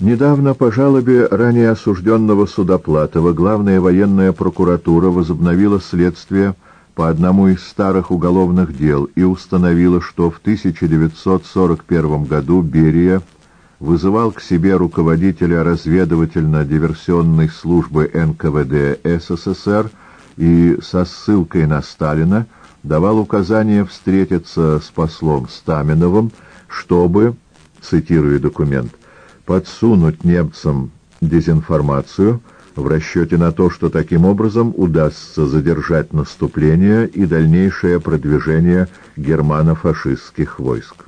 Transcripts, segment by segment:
Недавно по жалобе ранее осужденного Судоплатова главная военная прокуратура возобновила следствие по одному из старых уголовных дел и установила, что в 1941 году Берия вызывал к себе руководителя разведывательно-диверсионной службы НКВД СССР и со ссылкой на Сталина давал указание встретиться с послом Стаминовым, чтобы, цитируя документ, подсунуть немцам дезинформацию в расчете на то, что таким образом удастся задержать наступление и дальнейшее продвижение германо-фашистских войск.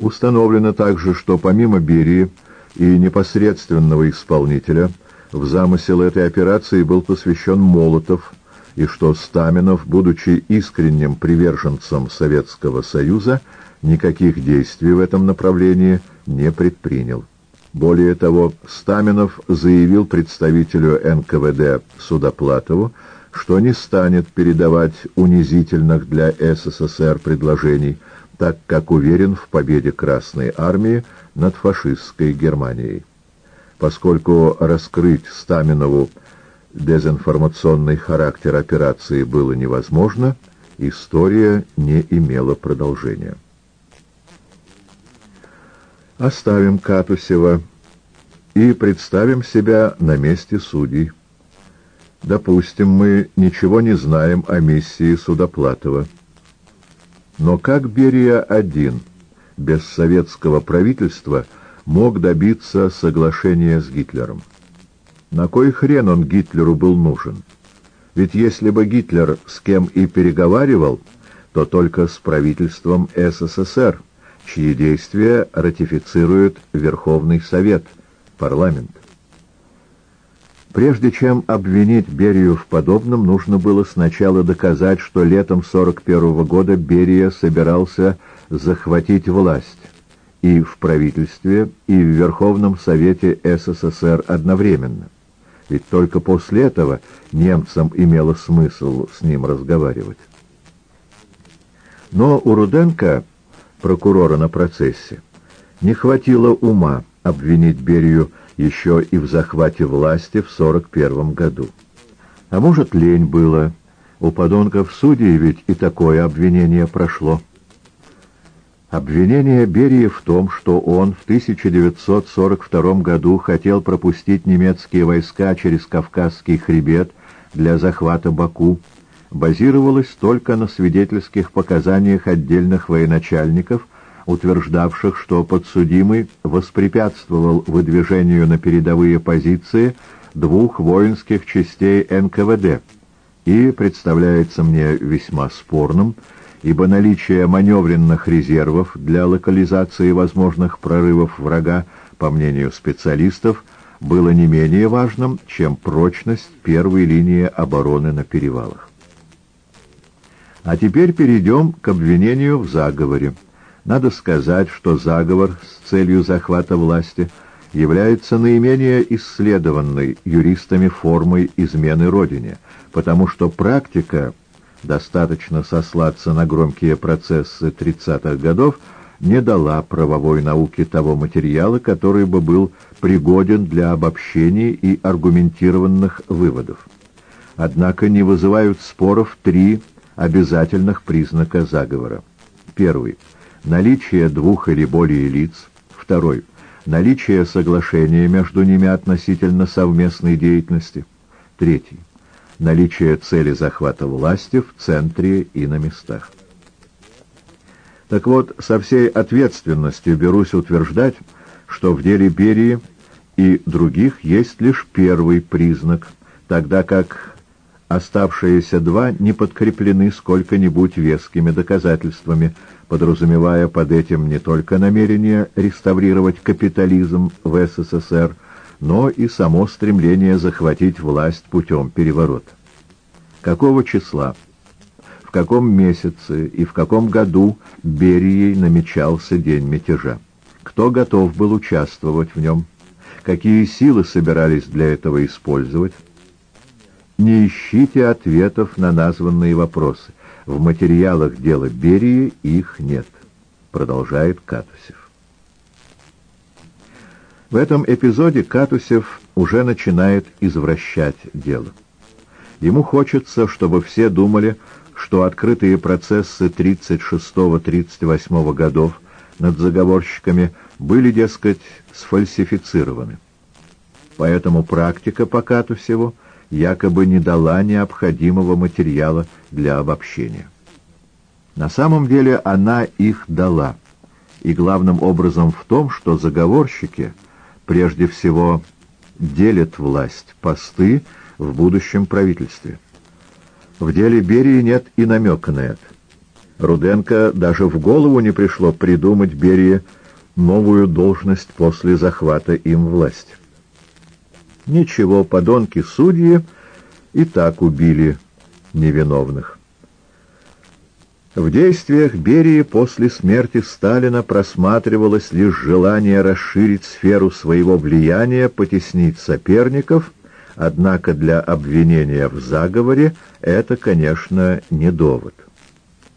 Установлено также, что помимо Берии и непосредственного исполнителя в замысел этой операции был посвящен Молотов, и что Стаминов, будучи искренним приверженцем Советского Союза, никаких действий в этом направлении не предпринял. Более того, Стаминов заявил представителю НКВД Судоплатову, что не станет передавать унизительных для СССР предложений, так как уверен в победе Красной Армии над фашистской Германией. Поскольку раскрыть Стаминову дезинформационный характер операции было невозможно, история не имела продолжения. Оставим Катусева и представим себя на месте судей. Допустим, мы ничего не знаем о миссии Судоплатова. Но как Берия один, без советского правительства, мог добиться соглашения с Гитлером? На кой хрен он Гитлеру был нужен? Ведь если бы Гитлер с кем и переговаривал, то только с правительством СССР – чьи действия ратифицирует Верховный Совет, парламент. Прежде чем обвинить Берию в подобном, нужно было сначала доказать, что летом 41 -го года Берия собирался захватить власть и в правительстве, и в Верховном Совете СССР одновременно. Ведь только после этого немцам имело смысл с ним разговаривать. Но у Руденко прокурора на процессе. Не хватило ума обвинить Берию еще и в захвате власти в 41 году. А может, лень было. У подонков судей ведь и такое обвинение прошло. Обвинение Берии в том, что он в 1942 году хотел пропустить немецкие войска через Кавказский хребет для захвата Баку, базировалась только на свидетельских показаниях отдельных военачальников, утверждавших, что подсудимый воспрепятствовал выдвижению на передовые позиции двух воинских частей НКВД, и представляется мне весьма спорным, ибо наличие маневренных резервов для локализации возможных прорывов врага, по мнению специалистов, было не менее важным, чем прочность первой линии обороны на перевалах. А теперь перейдем к обвинению в заговоре. Надо сказать, что заговор с целью захвата власти является наименее исследованной юристами формой измены Родине, потому что практика, достаточно сослаться на громкие процессы 30-х годов, не дала правовой науке того материала, который бы был пригоден для обобщений и аргументированных выводов. Однако не вызывают споров три обязательных признака заговора. Первый. Наличие двух или более лиц. Второй. Наличие соглашения между ними относительно совместной деятельности. Третий. Наличие цели захвата власти в центре и на местах. Так вот, со всей ответственностью берусь утверждать, что в деле Берии и других есть лишь первый признак, тогда как Оставшиеся два не подкреплены сколько-нибудь вескими доказательствами, подразумевая под этим не только намерение реставрировать капитализм в СССР, но и само стремление захватить власть путем переворота. Какого числа, в каком месяце и в каком году Берией намечался день мятежа? Кто готов был участвовать в нем? Какие силы собирались для этого использовать? Не ищите ответов на названные вопросы. В материалах дела Берии их нет, продолжает Катусев. В этом эпизоде Катусев уже начинает извращать дело. Ему хочется, чтобы все думали, что открытые процессы 36-38 годов над заговорщиками были, дескать, сфальсифицированы. Поэтому практика по Катусеву якобы не дала необходимого материала для обобщения. На самом деле она их дала, и главным образом в том, что заговорщики прежде всего делят власть, посты в будущем правительстве. В деле Берии нет и намека на это. Руденко даже в голову не пришло придумать Берии новую должность после захвата им власти. Ничего, подонки-судьи и так убили невиновных. В действиях Берии после смерти Сталина просматривалось лишь желание расширить сферу своего влияния, потеснить соперников, однако для обвинения в заговоре это, конечно, не довод.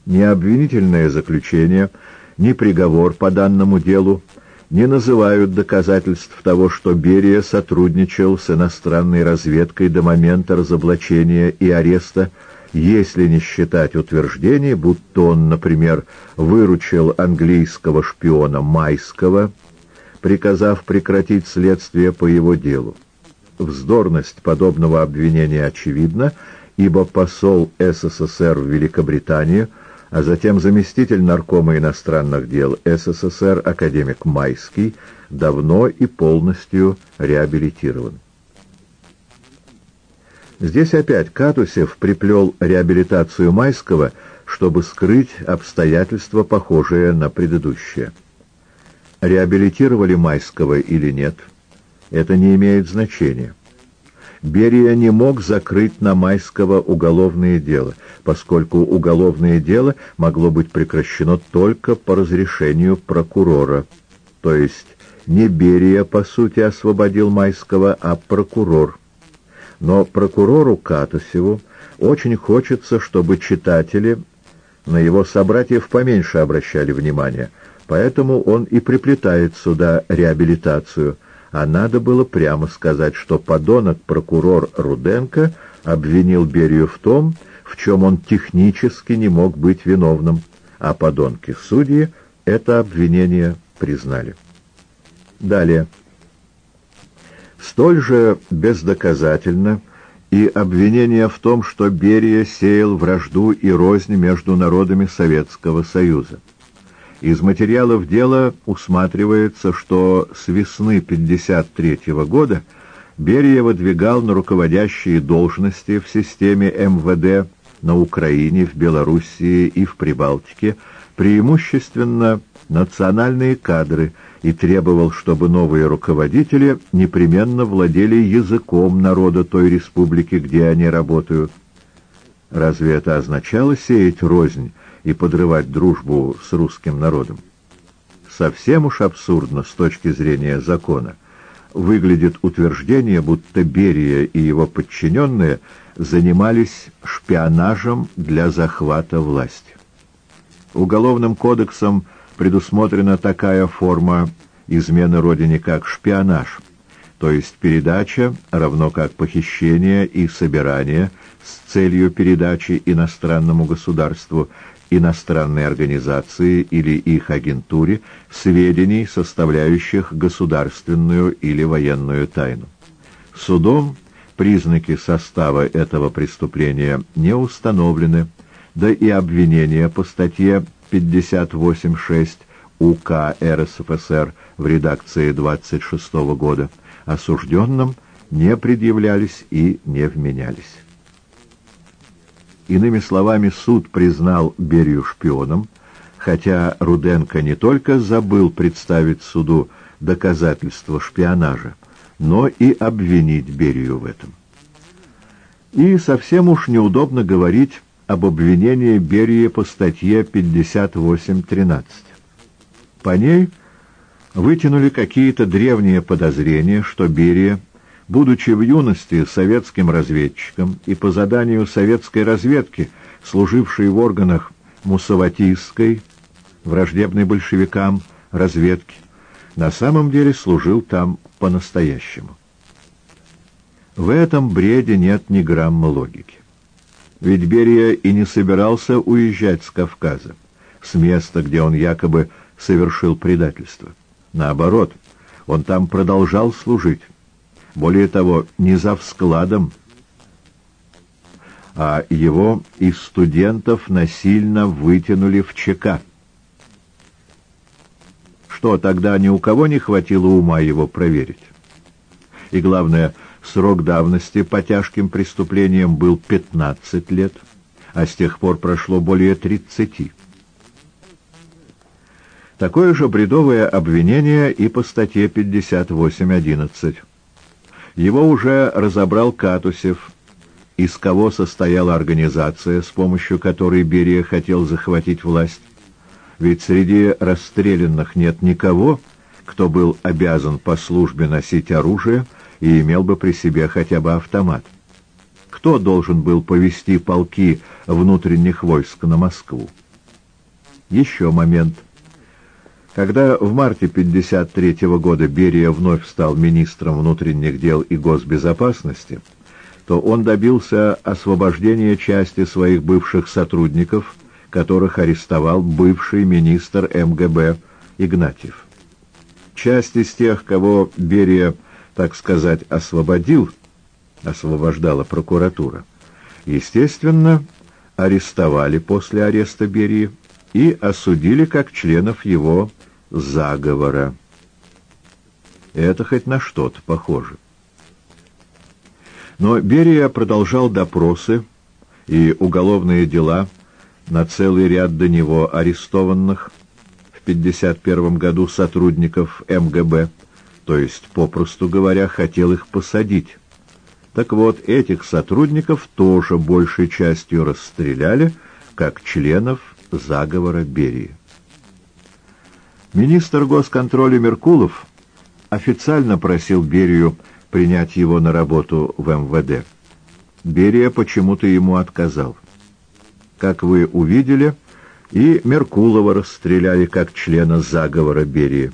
Ни обвинительное заключение, ни приговор по данному делу не называют доказательств того, что Берия сотрудничал с иностранной разведкой до момента разоблачения и ареста, если не считать утверждений, будто он, например, выручил английского шпиона Майского, приказав прекратить следствие по его делу. Вздорность подобного обвинения очевидна, ибо посол СССР в Великобритании – а затем заместитель наркома иностранных дел СССР академик Майский давно и полностью реабилитирован. Здесь опять Катусев приплел реабилитацию Майского, чтобы скрыть обстоятельства, похожие на предыдущее. Реабилитировали Майского или нет, это не имеет значения. Берия не мог закрыть на Майского уголовное дело, поскольку уголовное дело могло быть прекращено только по разрешению прокурора. То есть не Берия, по сути, освободил Майского, а прокурор. Но прокурору Катасеву очень хочется, чтобы читатели на его собратьев поменьше обращали внимание, поэтому он и приплетает сюда реабилитацию – а надо было прямо сказать, что подонок-прокурор Руденко обвинил Берию в том, в чем он технически не мог быть виновным, а подонки-судьи это обвинение признали. Далее. Столь же бездоказательно и обвинение в том, что Берия сеял вражду и рознь между народами Советского Союза. Из материалов дела усматривается, что с весны 1953 года Берия выдвигал на руководящие должности в системе МВД на Украине, в Белоруссии и в Прибалтике преимущественно национальные кадры и требовал, чтобы новые руководители непременно владели языком народа той республики, где они работают. Разве это означало сеять рознь и подрывать дружбу с русским народом. Совсем уж абсурдно с точки зрения закона выглядит утверждение, будто Берия и его подчиненные занимались шпионажем для захвата власти. Уголовным кодексом предусмотрена такая форма измены Родине, как шпионаж, то есть передача, равно как похищение и собирание с целью передачи иностранному государству иностранной организации или их агентуре сведений, составляющих государственную или военную тайну. Судом признаки состава этого преступления не установлены, да и обвинения по статье 58.6 УК РСФСР в редакции 26 года осужденным не предъявлялись и не вменялись. Иными словами, суд признал Берию шпионом, хотя Руденко не только забыл представить суду доказательства шпионажа, но и обвинить Берию в этом. И совсем уж неудобно говорить об обвинении Берии по статье 58.13. По ней вытянули какие-то древние подозрения, что Берия Будучи в юности советским разведчиком и по заданию советской разведки, служившей в органах мусаватистской, враждебной большевикам, разведки, на самом деле служил там по-настоящему. В этом бреде нет ни грамма логики. Ведь Берия и не собирался уезжать с Кавказа, с места, где он якобы совершил предательство. Наоборот, он там продолжал служить. Более того, не за вскладом, а его из студентов насильно вытянули в ЧК. Что, тогда ни у кого не хватило ума его проверить? И главное, срок давности по тяжким преступлениям был 15 лет, а с тех пор прошло более 30. Такое же бредовое обвинение и по статье 58.11. Его уже разобрал Катусев, из кого состояла организация, с помощью которой Берия хотел захватить власть. Ведь среди расстрелянных нет никого, кто был обязан по службе носить оружие и имел бы при себе хотя бы автомат. Кто должен был повести полки внутренних войск на Москву? Еще момент. Когда в марте 1953 года Берия вновь стал министром внутренних дел и госбезопасности, то он добился освобождения части своих бывших сотрудников – которых арестовал бывший министр МГБ Игнатьев. Часть из тех, кого Берия, так сказать, освободил, освобождала прокуратура, естественно, арестовали после ареста Берии и осудили как членов его заговора. Это хоть на что-то похоже. Но Берия продолжал допросы и уголовные дела на целый ряд до него арестованных в 1951 году сотрудников МГБ, то есть, попросту говоря, хотел их посадить. Так вот, этих сотрудников тоже большей частью расстреляли, как членов заговора Берии. Министр госконтроля Меркулов официально просил Берию принять его на работу в МВД. Берия почему-то ему отказал как вы увидели, и Меркулова расстреляли как члена заговора Берии.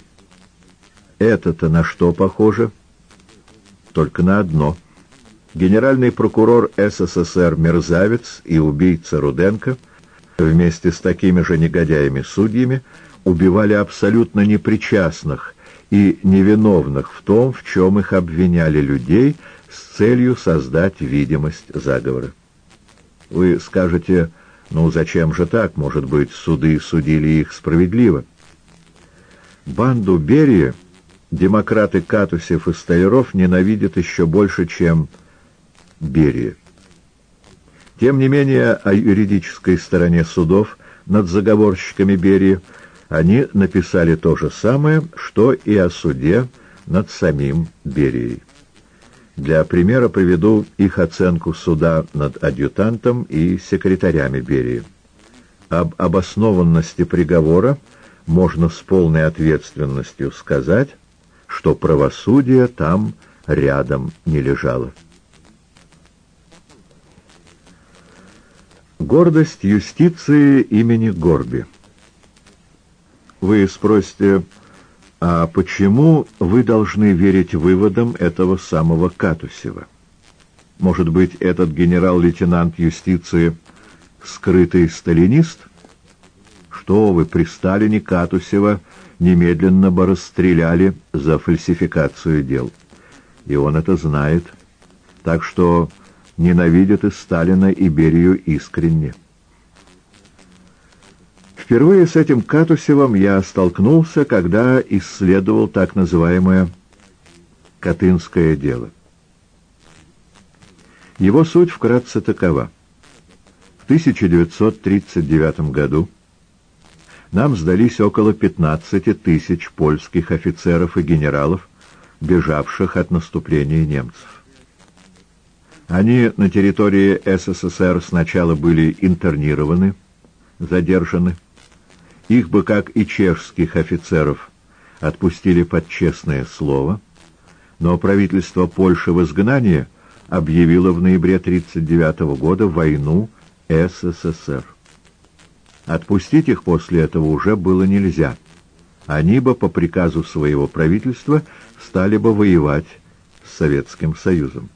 Это-то на что похоже? Только на одно. Генеральный прокурор СССР Мерзавец и убийца Руденко вместе с такими же негодяями-судьями убивали абсолютно непричастных и невиновных в том, в чем их обвиняли людей с целью создать видимость заговора. Вы скажете ну, зачем же так? Может быть, суды судили их справедливо. Банду Берия демократы Катусев и Столяров ненавидят еще больше, чем Берия. Тем не менее, о юридической стороне судов над заговорщиками Берии они написали то же самое, что и о суде над самим Берией. Для примера приведу их оценку суда над адъютантом и секретарями Берии. Об обоснованности приговора можно с полной ответственностью сказать, что правосудие там рядом не лежало. Гордость юстиции имени Горби. Вы спросите, а почему вы должны верить выводам этого самого Катусева? Может быть, этот генерал-лейтенант юстиции скрытый сталинист? Что вы, при Сталине Катусева немедленно бы расстреляли за фальсификацию дел. И он это знает. Так что ненавидит и Сталина, и Берию искренне. Впервые с этим Катусевым я столкнулся, когда исследовал так называемое «Катынское дело». Его суть вкратце такова. В 1939 году нам сдались около 15 тысяч польских офицеров и генералов, бежавших от наступления немцев. Они на территории СССР сначала были интернированы, задержаны, их бы, как и чешских офицеров, отпустили под честное слово, но правительство Польши в изгнании объявило в ноябре 1939 года войну СССР. Отпустить их после этого уже было нельзя. они бы по приказу своего правительства стали бы воевать с Советским Союзом.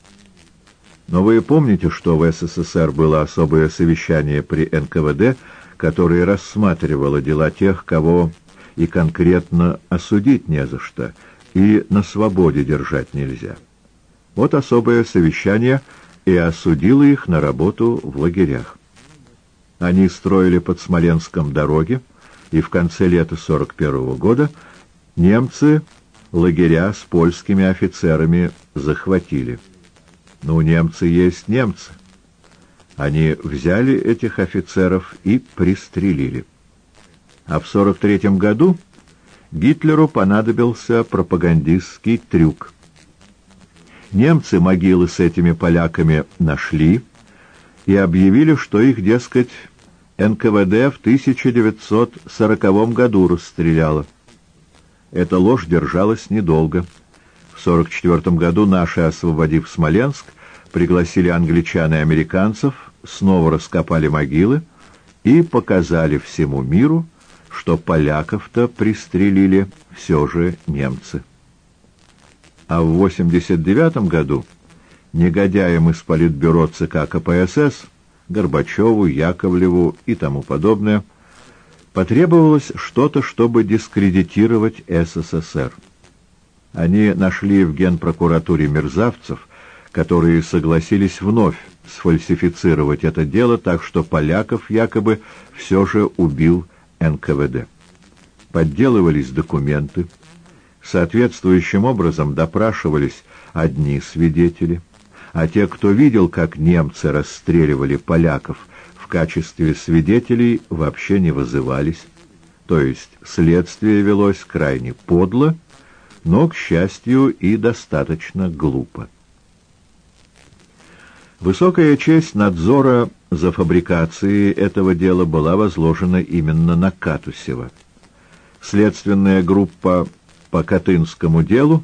Но вы помните, что в СССР было особое совещание при НКВД, которое рассматривало дела тех, кого и конкретно осудить не за что, и на свободе держать нельзя. Вот особое совещание и осудило их на работу в лагерях. Они строили под Смоленском дороги, и в конце лета 41 -го года немцы лагеря с польскими офицерами захватили. Ну, немцы есть немцы. Они взяли этих офицеров и пристрелили. А в 43 году Гитлеру понадобился пропагандистский трюк. Немцы могилы с этими поляками нашли и объявили, что их, дескать, НКВД в 1940 году расстреляло. Эта ложь держалась недолго. В 1944 году наши, освободив Смоленск, пригласили англичан и американцев, снова раскопали могилы и показали всему миру, что поляков-то пристрелили все же немцы. А в 89 году негодяям из политбюро ЦК КПСС, Горбачеву, Яковлеву и тому подобное, потребовалось что-то, чтобы дискредитировать СССР. Они нашли в генпрокуратуре мерзавцев, которые согласились вновь сфальсифицировать это дело так, что поляков якобы все же убил НКВД. Подделывались документы, соответствующим образом допрашивались одни свидетели, а те, кто видел, как немцы расстреливали поляков, в качестве свидетелей вообще не вызывались. То есть следствие велось крайне подло, но, к счастью, и достаточно глупо. Высокая честь надзора за фабрикацией этого дела была возложена именно на Катусева. Следственная группа по Катынскому делу,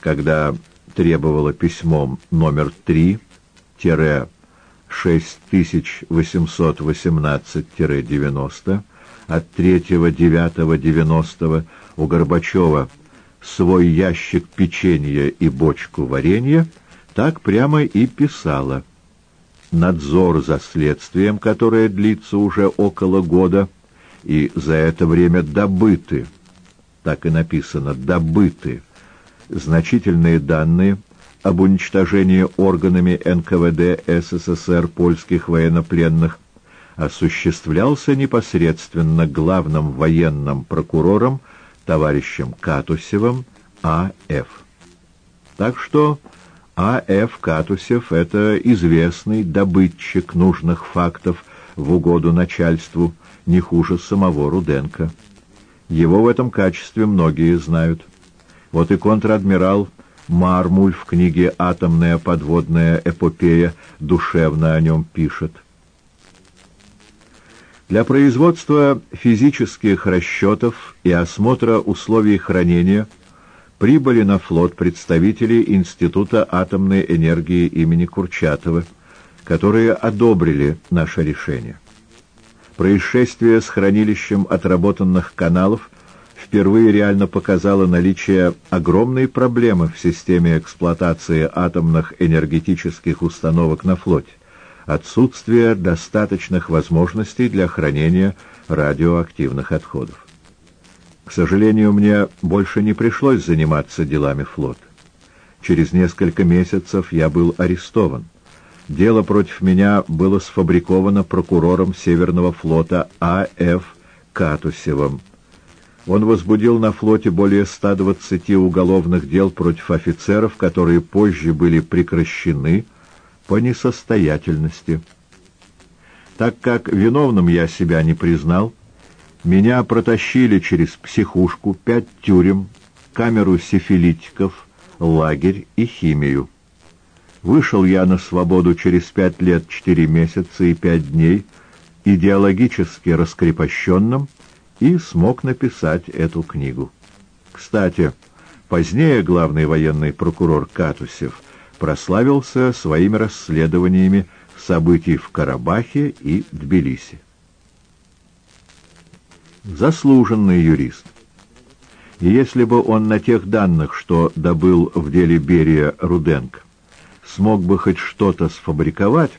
когда требовала письмом номер 3-6818-90 от 3.9.90 у Горбачева свой ящик печенья и бочку варенья, так прямо и писала надзор за следствием, которое длится уже около года, и за это время добыты, так и написано, добыты, значительные данные об уничтожении органами НКВД СССР польских военнопленных осуществлялся непосредственно главным военным прокурором товарищем Катусевым А.Ф. Так что а.Ф. Катусев — это известный добытчик нужных фактов в угоду начальству, не хуже самого Руденко. Его в этом качестве многие знают. Вот и контр-адмирал Мармуль в книге «Атомная подводная эпопея» душевно о нем пишет. Для производства физических расчетов и осмотра условий хранения – прибыли на флот представители Института атомной энергии имени Курчатова, которые одобрили наше решение. Происшествие с хранилищем отработанных каналов впервые реально показало наличие огромной проблемы в системе эксплуатации атомных энергетических установок на флоте, отсутствие достаточных возможностей для хранения радиоактивных отходов. К сожалению, мне больше не пришлось заниматься делами флота. Через несколько месяцев я был арестован. Дело против меня было сфабриковано прокурором Северного флота А.Ф. Катусевым. Он возбудил на флоте более 120 уголовных дел против офицеров, которые позже были прекращены по несостоятельности. Так как виновным я себя не признал, меня протащили через психушку, пять тюрем, камеру сифилитиков, лагерь и химию. Вышел я на свободу через пять лет, четыре месяца и пять дней, идеологически раскрепощенным, и смог написать эту книгу. Кстати, позднее главный военный прокурор Катусев прославился своими расследованиями событий в Карабахе и Тбилиси заслуженный юрист. И если бы он на тех данных, что добыл в деле Берия Руденко, смог бы хоть что-то сфабриковать,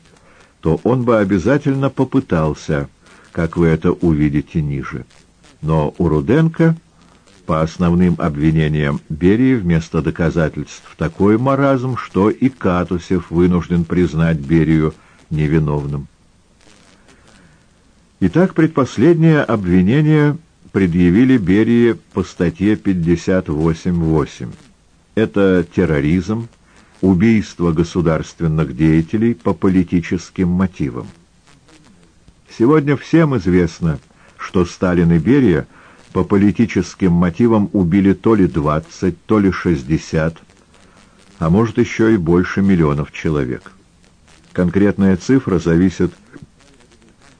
то он бы обязательно попытался, как вы это увидите ниже. Но у Руденко по основным обвинениям Берии вместо доказательств такой маразм, что и Катусев вынужден признать Берию невиновным. Итак, предпоследнее обвинение предъявили Берии по статье 58.8. Это терроризм, убийство государственных деятелей по политическим мотивам. Сегодня всем известно, что Сталин и Берия по политическим мотивам убили то ли 20, то ли 60, а может еще и больше миллионов человек. Конкретная цифра зависит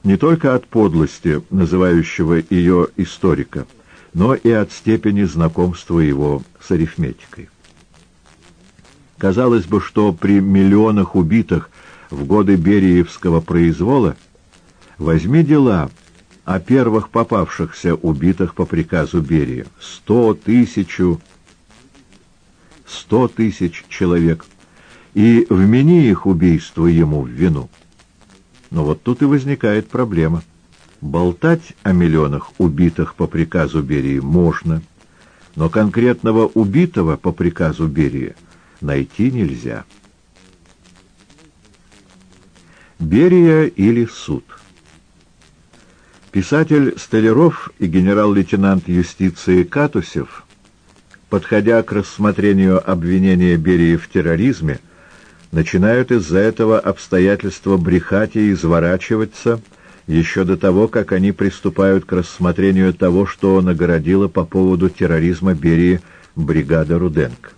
не только от подлости, называющего ее историка, но и от степени знакомства его с арифметикой. Казалось бы, что при миллионах убитых в годы Бериевского произвола возьми дела о первых попавшихся убитых по приказу Берия. Сто тысячу, сто тысяч человек. И вмени их убийство ему в вину. Но вот тут и возникает проблема. Болтать о миллионах убитых по приказу Берии можно, но конкретного убитого по приказу Берии найти нельзя. Берия или суд Писатель Столяров и генерал-лейтенант юстиции Катусев, подходя к рассмотрению обвинения Берии в терроризме, начинают из-за этого обстоятельства брехать и изворачиваться еще до того, как они приступают к рассмотрению того, что нагородила по поводу терроризма Берии бригада Руденко.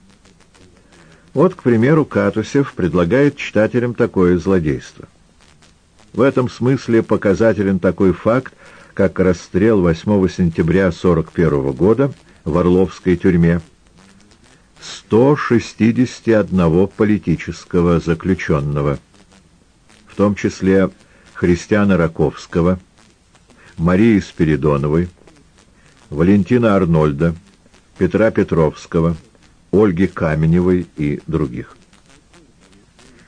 Вот, к примеру, Катусев предлагает читателям такое злодейство. В этом смысле показателен такой факт, как расстрел 8 сентября 1941 года в Орловской тюрьме 161 политического заключенного, в том числе Христиана Раковского, Марии Спиридоновой, Валентина Арнольда, Петра Петровского, Ольги Каменевой и других.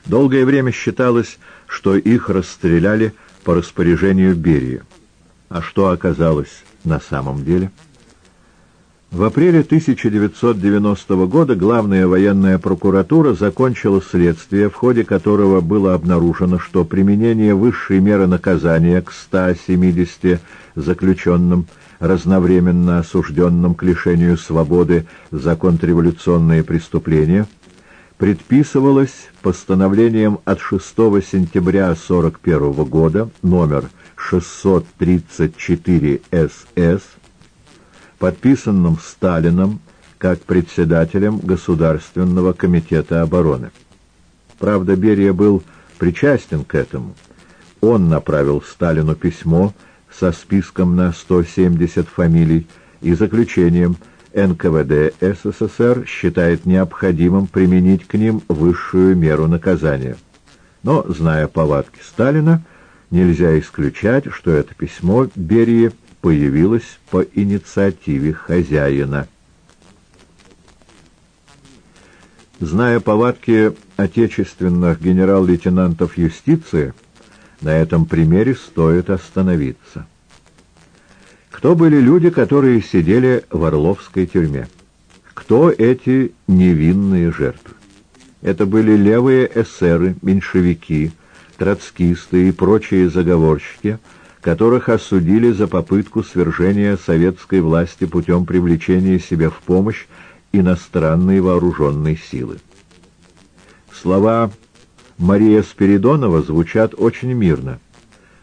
Долгое время считалось, что их расстреляли по распоряжению Берии. А что оказалось на самом деле? В апреле 1990 года главная военная прокуратура закончила следствие, в ходе которого было обнаружено, что применение высшей меры наказания к 170 заключенным, разновременно осужденным к лишению свободы за контрреволюционные преступления, предписывалось постановлением от 6 сентября 1941 года номер 634 СС подписанным Сталином как председателем Государственного комитета обороны. Правда, Берия был причастен к этому. Он направил Сталину письмо со списком на 170 фамилий и заключением НКВД СССР считает необходимым применить к ним высшую меру наказания. Но, зная повадки Сталина, нельзя исключать, что это письмо Берии появилась по инициативе хозяина. Зная повадки отечественных генерал-лейтенантов юстиции, на этом примере стоит остановиться. Кто были люди, которые сидели в Орловской тюрьме? Кто эти невинные жертвы? Это были левые эсеры, меньшевики, троцкисты и прочие заговорщики – которых осудили за попытку свержения советской власти путем привлечения себе в помощь иностранной вооруженной силы. Слова Мария Спиридонова звучат очень мирно.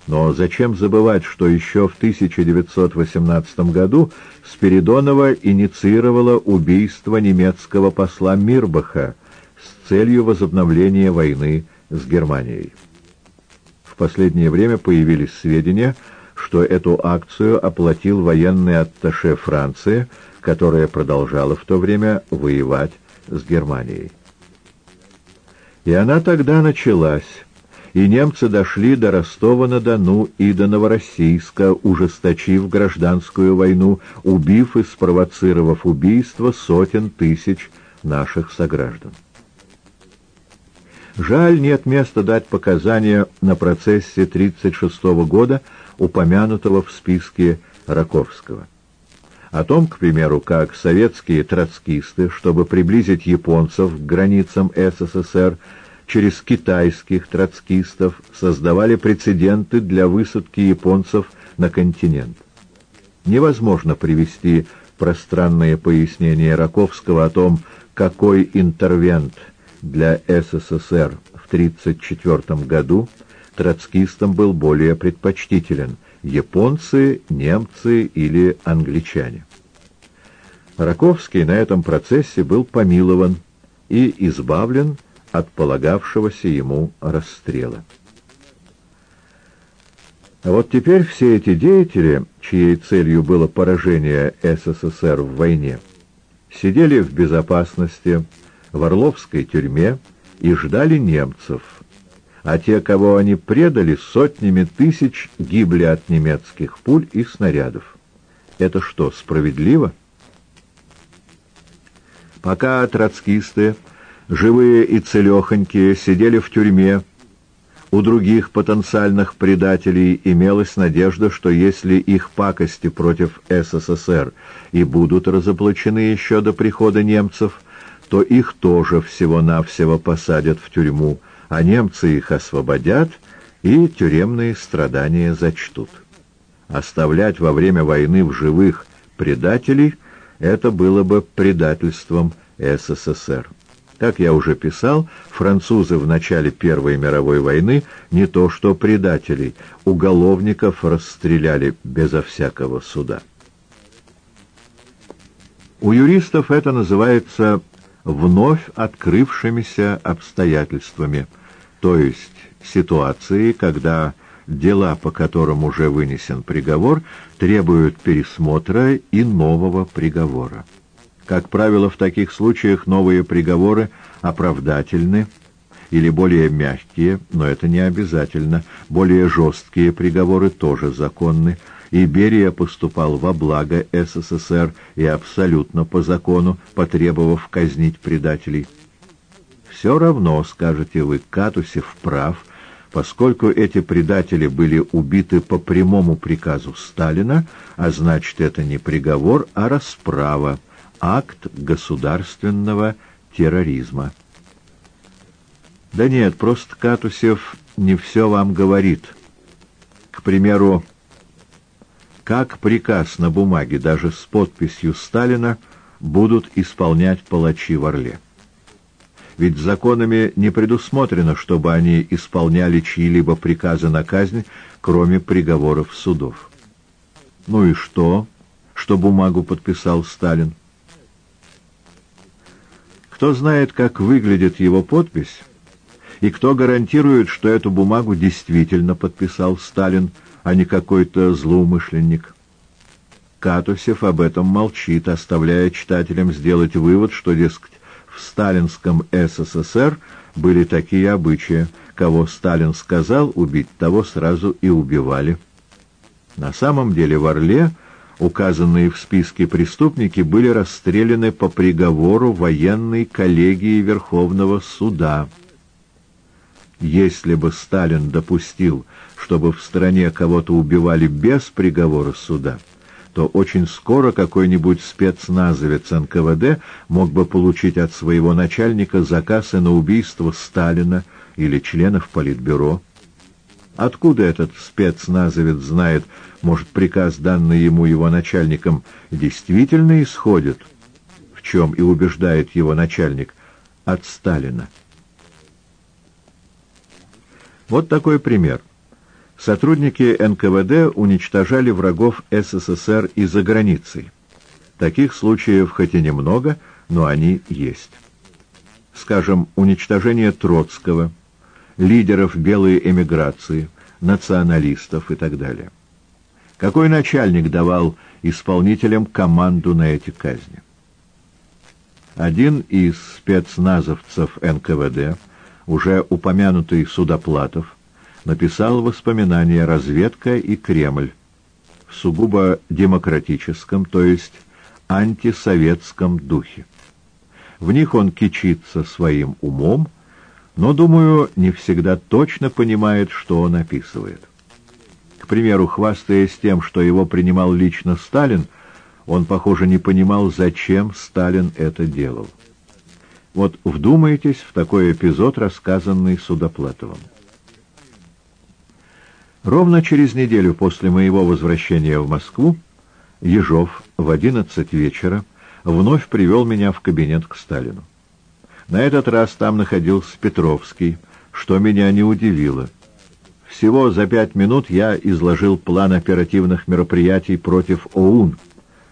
Но зачем забывать, что еще в 1918 году Спиридонова инициировала убийство немецкого посла Мирбаха с целью возобновления войны с Германией. В последнее время появились сведения, что эту акцию оплатил военный атташе Франции, которая продолжала в то время воевать с Германией. И она тогда началась, и немцы дошли до Ростова-на-Дону и до Новороссийска, ужесточив гражданскую войну, убив и спровоцировав убийство сотен тысяч наших сограждан. Жаль, нет места дать показания на процессе 1936 года, упомянутого в списке Раковского. О том, к примеру, как советские троцкисты, чтобы приблизить японцев к границам СССР, через китайских троцкистов создавали прецеденты для высадки японцев на континент. Невозможно привести пространное пояснение Раковского о том, какой интервент для СССР в 1934 году троцкистам был более предпочтителен – японцы, немцы или англичане. Раковский на этом процессе был помилован и избавлен от полагавшегося ему расстрела. А вот теперь все эти деятели, чьей целью было поражение СССР в войне, сидели в безопасности в Орловской тюрьме и ждали немцев, а те, кого они предали, сотнями тысяч гибли от немецких пуль и снарядов. Это что, справедливо? Пока троцкисты живые и целехонькие, сидели в тюрьме. У других потенциальных предателей имелась надежда, что если их пакости против СССР и будут разоблачены еще до прихода немцев, то их тоже всего-навсего посадят в тюрьму, а немцы их освободят и тюремные страдания зачтут. Оставлять во время войны в живых предателей — это было бы предательством СССР. Как я уже писал, французы в начале Первой мировой войны не то что предателей, уголовников расстреляли безо всякого суда. У юристов это называется вновь открывшимися обстоятельствами, то есть ситуации, когда дела, по которым уже вынесен приговор, требуют пересмотра и нового приговора. Как правило, в таких случаях новые приговоры оправдательны или более мягкие, но это не обязательно. Более жесткие приговоры тоже законны. И Берия поступал во благо СССР и абсолютно по закону, потребовав казнить предателей. Все равно, скажете вы, Катусев прав, поскольку эти предатели были убиты по прямому приказу Сталина, а значит, это не приговор, а расправа акт государственного терроризма. Да нет, просто Катусев не все вам говорит. К примеру, как приказ на бумаге, даже с подписью Сталина, будут исполнять палачи в Орле. Ведь законами не предусмотрено, чтобы они исполняли чьи-либо приказы на казнь, кроме приговоров судов. Ну и что, что бумагу подписал Сталин? Кто знает, как выглядит его подпись, и кто гарантирует, что эту бумагу действительно подписал Сталин, а не какой-то злоумышленник? Катусев об этом молчит, оставляя читателям сделать вывод, что, дескать, в сталинском СССР были такие обычаи. Кого Сталин сказал убить, того сразу и убивали. На самом деле в Орле указанные в списке преступники были расстреляны по приговору военной коллегии Верховного суда. Если бы Сталин допустил, чтобы в стране кого-то убивали без приговора суда, то очень скоро какой-нибудь спецназовец НКВД мог бы получить от своего начальника заказ на убийство Сталина или членов Политбюро. Откуда этот спецназовец знает, может, приказ, данный ему его начальником, действительно исходит, в чем и убеждает его начальник, от Сталина? Вот такой пример. Сотрудники НКВД уничтожали врагов СССР и за границей. Таких случаев хоть и немного, но они есть. Скажем, уничтожение Троцкого, лидеров белой эмиграции, националистов и так далее. Какой начальник давал исполнителям команду на эти казни? Один из спецназовцев НКВД, уже упомянутый Судоплатов, написал воспоминания «Разведка и Кремль» в сугубо демократическом, то есть антисоветском духе. В них он кичится своим умом, но, думаю, не всегда точно понимает, что он описывает. К примеру, хвастаясь тем, что его принимал лично Сталин, он, похоже, не понимал, зачем Сталин это делал. Вот вдумайтесь в такой эпизод, рассказанный Судоплатовым. Ровно через неделю после моего возвращения в Москву Ежов в одиннадцать вечера вновь привел меня в кабинет к Сталину. На этот раз там находился Петровский, что меня не удивило. Всего за пять минут я изложил план оперативных мероприятий против ОУН,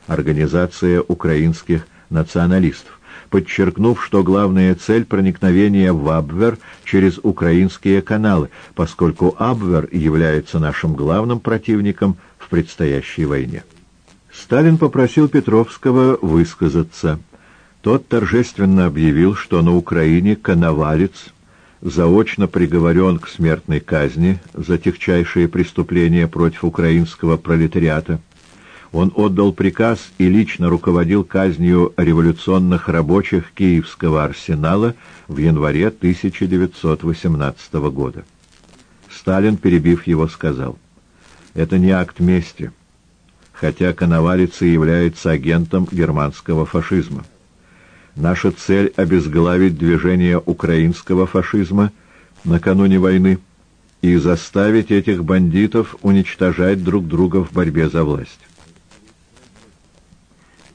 Организация украинских националистов, подчеркнув, что главная цель проникновения в Абвер через украинские каналы, поскольку Абвер является нашим главным противником в предстоящей войне. Сталин попросил Петровского высказаться. Тот торжественно объявил, что на Украине коновалец заочно приговорен к смертной казни за техчайшие преступления против украинского пролетариата, он отдал приказ и лично руководил казнью революционных рабочих Киевского арсенала в январе 1918 года. Сталин, перебив его, сказал, «Это не акт мести, хотя Коновалец и является агентом германского фашизма. Наша цель — обезглавить движение украинского фашизма накануне войны и заставить этих бандитов уничтожать друг друга в борьбе за власть.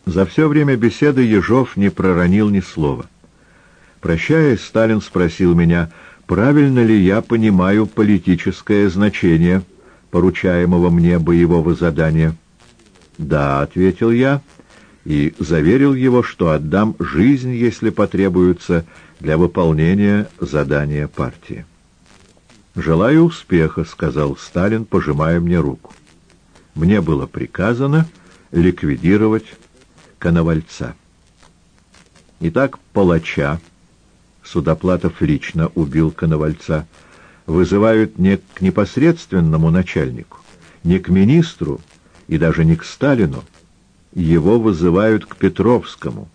За все время беседы Ежов не проронил ни слова. Прощаясь, Сталин спросил меня, правильно ли я понимаю политическое значение поручаемого мне боевого задания. «Да», — ответил я, и заверил его, что отдам жизнь, если потребуется, для выполнения задания партии. «Желаю успеха», — сказал Сталин, пожимая мне руку. Мне было приказано ликвидировать Коновальца. Итак, палача, Судоплатов лично убил Коновальца, вызывают не к непосредственному начальнику, не к министру и даже не к Сталину, его вызывают к Петровскому,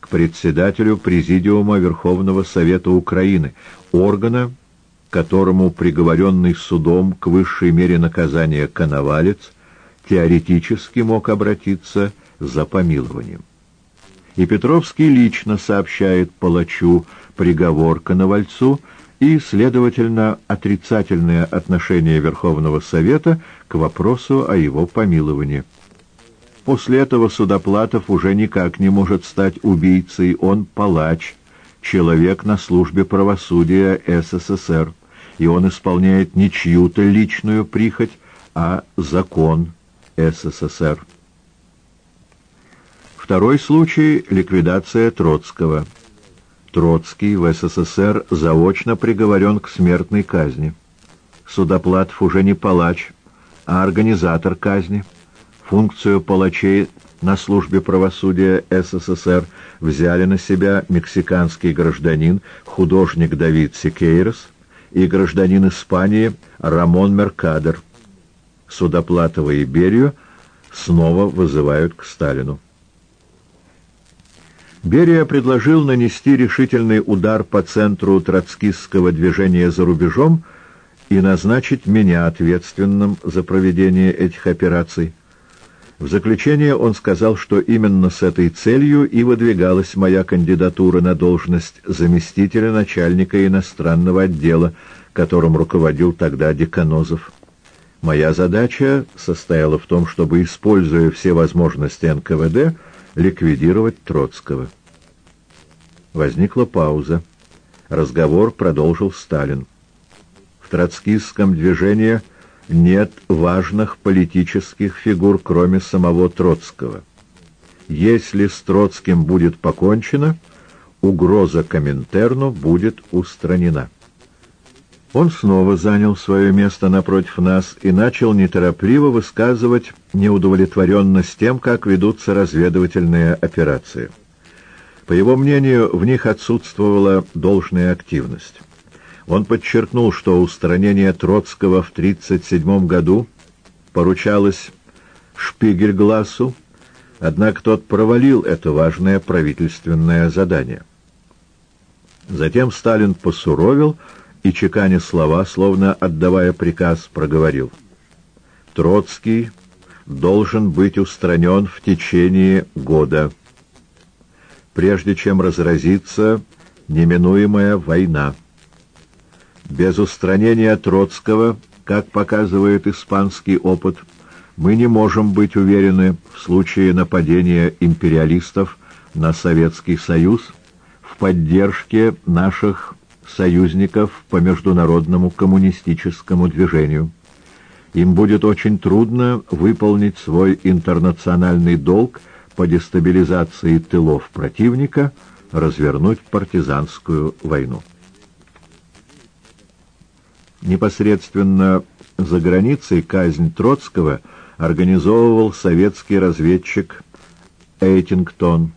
к председателю Президиума Верховного Совета Украины, органа, которому приговоренный судом к высшей мере наказания Коновалец теоретически мог обратиться за помилованием. И Петровский лично сообщает палачу приговор Коновальцу и, следовательно, отрицательное отношение Верховного Совета к вопросу о его помиловании. После этого Судоплатов уже никак не может стать убийцей, он палач, человек на службе правосудия СССР, и он исполняет не чью-то личную прихоть, а закон СССР. Второй случай — ликвидация Троцкого. Троцкий в СССР заочно приговорен к смертной казни. Судоплатов уже не палач, а организатор казни. Функцию палачей на службе правосудия СССР взяли на себя мексиканский гражданин, художник Давид Сикейрос и гражданин Испании Рамон Меркадер. Судоплатова и Берию снова вызывают к Сталину. Берия предложил нанести решительный удар по центру троцкистского движения за рубежом и назначить меня ответственным за проведение этих операций. В заключение он сказал, что именно с этой целью и выдвигалась моя кандидатура на должность заместителя начальника иностранного отдела, которым руководил тогда Деканозов. Моя задача состояла в том, чтобы, используя все возможности НКВД, ликвидировать Троцкого. Возникла пауза. Разговор продолжил Сталин. В троцкистском движении нет важных политических фигур, кроме самого Троцкого. Если с Троцким будет покончено, угроза Коминтерну будет устранена. Он снова занял свое место напротив нас и начал неторопливо высказывать неудовлетворенность тем, как ведутся разведывательные операции. По его мнению, в них отсутствовала должная активность. Он подчеркнул, что устранение Троцкого в 1937 году поручалось Шпигельгласу, однако тот провалил это важное правительственное задание. Затем Сталин посуровил и, чеканя слова, словно отдавая приказ, проговорил. «Троцкий должен быть устранен в течение года, прежде чем разразится неминуемая война. Без устранения Троцкого, как показывает испанский опыт, мы не можем быть уверены в случае нападения империалистов на Советский Союз в поддержке наших союзников по международному коммунистическому движению. Им будет очень трудно выполнить свой интернациональный долг по дестабилизации тылов противника, развернуть партизанскую войну. Непосредственно за границей казнь Троцкого организовывал советский разведчик Эйтингтон.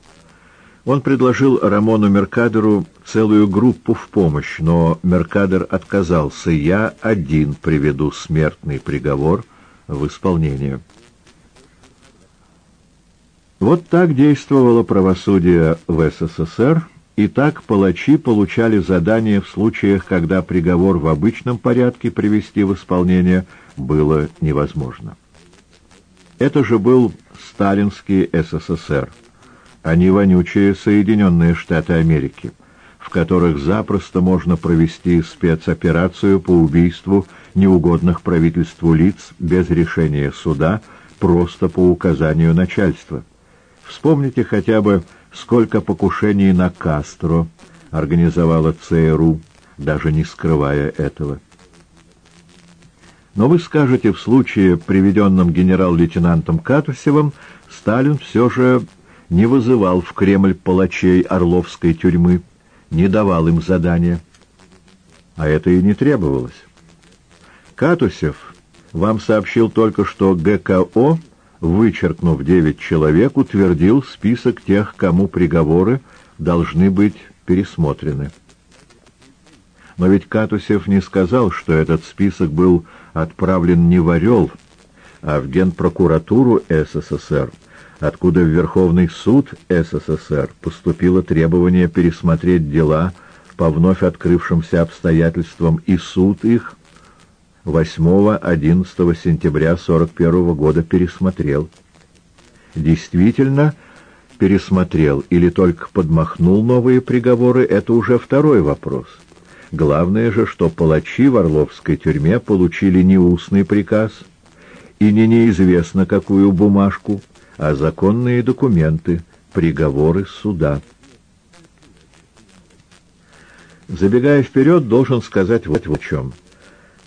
Он предложил Рамону Меркадеру целую группу в помощь, но Меркадер отказался. «Я один приведу смертный приговор в исполнение». Вот так действовало правосудие в СССР, и так палачи получали задание в случаях, когда приговор в обычном порядке привести в исполнение было невозможно. Это же был сталинский СССР, а не вонючие Соединенные Штаты Америки, в которых запросто можно провести спецоперацию по убийству неугодных правительству лиц без решения суда, просто по указанию начальства. Вспомните хотя бы, сколько покушений на Кастро организовала ЦРУ, даже не скрывая этого. Но вы скажете, в случае, приведенном генерал-лейтенантом Катусевым, Сталин все же не вызывал в Кремль палачей Орловской тюрьмы, не давал им задания. А это и не требовалось. Катусев вам сообщил только, что ГКО, вычеркнув девять человек, утвердил список тех, кому приговоры должны быть пересмотрены. Но ведь Катусев не сказал, что этот список был отправлен не в Орел, а в Генпрокуратуру СССР, откуда в Верховный суд СССР поступило требование пересмотреть дела по вновь открывшимся обстоятельствам, и суд их 8-11 сентября 1941 года пересмотрел. Действительно, пересмотрел или только подмахнул новые приговоры, это уже второй вопрос – Главное же, что палачи в Орловской тюрьме получили не устный приказ и не неизвестно какую бумажку, а законные документы, приговоры суда. Забегая вперед, должен сказать вот в чем.